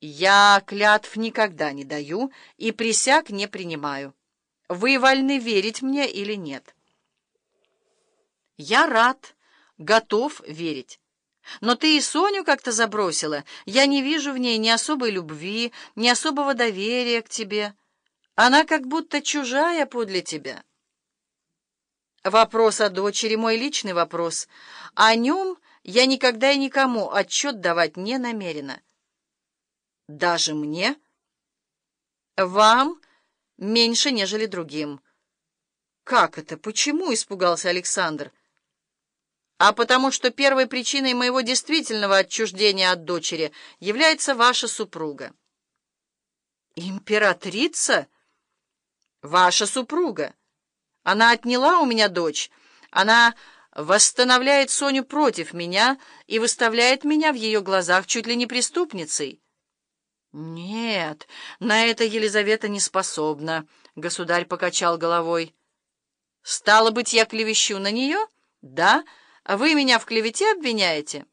Я клятв никогда не даю и присяг не принимаю. Вы вольны верить мне или нет? Я рад, готов верить. Но ты и Соню как-то забросила. Я не вижу в ней ни особой любви, ни особого доверия к тебе. Она как будто чужая подле тебя. Вопрос о дочери — мой личный вопрос. О нем я никогда и никому отчет давать не намерена. Даже мне? Вам меньше, нежели другим. Как это? Почему? — испугался Александр. А потому что первой причиной моего действительного отчуждения от дочери является ваша супруга. Императрица? Ваша супруга. Она отняла у меня дочь. Она восстановляет Соню против меня и выставляет меня в ее глазах чуть ли не преступницей. Нет, на это Елизавета не способна, — государь покачал головой. Стало быть, я клевещу на нее? Да? Вы меня в клевете обвиняете?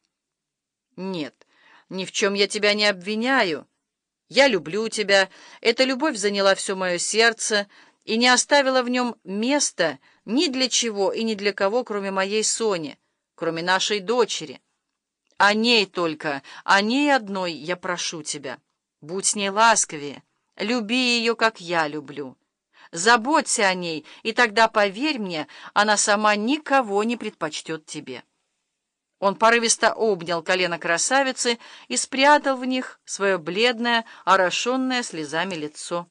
Нет, ни в чем я тебя не обвиняю. Я люблю тебя, эта любовь заняла все мое сердце, — и не оставила в нем места ни для чего и ни для кого, кроме моей Сони, кроме нашей дочери. О ней только, о ней одной я прошу тебя. Будь с ней ласковее, люби ее, как я люблю. Заботься о ней, и тогда, поверь мне, она сама никого не предпочтет тебе. Он порывисто обнял колено красавицы и спрятал в них свое бледное, орошенное слезами лицо.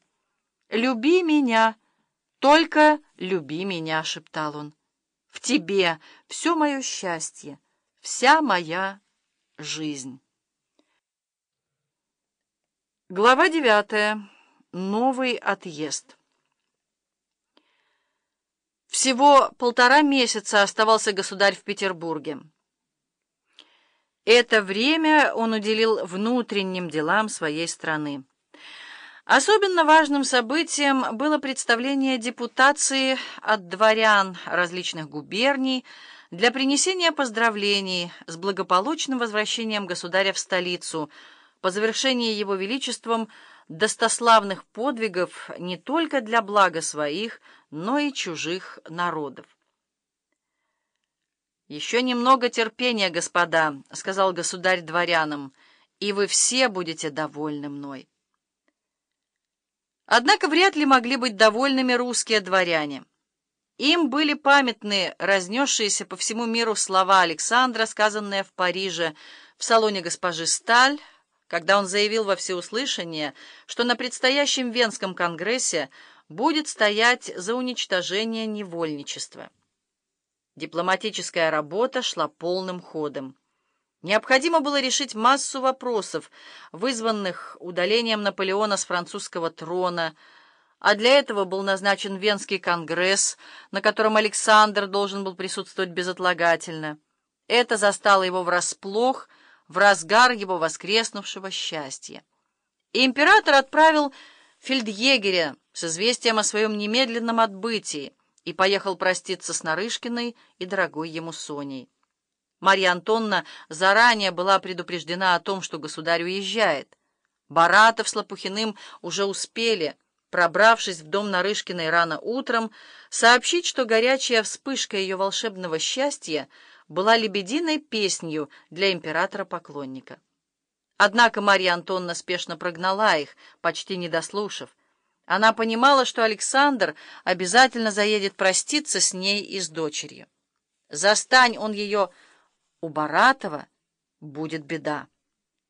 «Люби меня!» «Только люби меня», — шептал он. «В тебе все мое счастье, вся моя жизнь». Глава девятая. Новый отъезд. Всего полтора месяца оставался государь в Петербурге. Это время он уделил внутренним делам своей страны. Особенно важным событием было представление депутации от дворян различных губерний для принесения поздравлений с благополучным возвращением государя в столицу по завершении его величеством достославных подвигов не только для блага своих, но и чужих народов. «Еще немного терпения, господа», — сказал государь дворянам, — «и вы все будете довольны мной». Однако вряд ли могли быть довольными русские дворяне. Им были памятны разнесшиеся по всему миру слова Александра, сказанные в Париже в салоне госпожи Сталь, когда он заявил во всеуслышание, что на предстоящем Венском конгрессе будет стоять за уничтожение невольничества. Дипломатическая работа шла полным ходом. Необходимо было решить массу вопросов, вызванных удалением Наполеона с французского трона, а для этого был назначен Венский конгресс, на котором Александр должен был присутствовать безотлагательно. Это застало его врасплох, в разгар его воскреснувшего счастья. И император отправил фельдъегеря с известием о своем немедленном отбытии и поехал проститься с Нарышкиной и дорогой ему Соней. Марья Антонна заранее была предупреждена о том, что государь уезжает. Баратов с Лопухиным уже успели, пробравшись в дом Нарышкиной рано утром, сообщить, что горячая вспышка ее волшебного счастья была лебединой песнью для императора-поклонника. Однако Марья Антонна спешно прогнала их, почти не дослушав. Она понимала, что Александр обязательно заедет проститься с ней и с дочерью. Застань он ее у Баратова будет беда.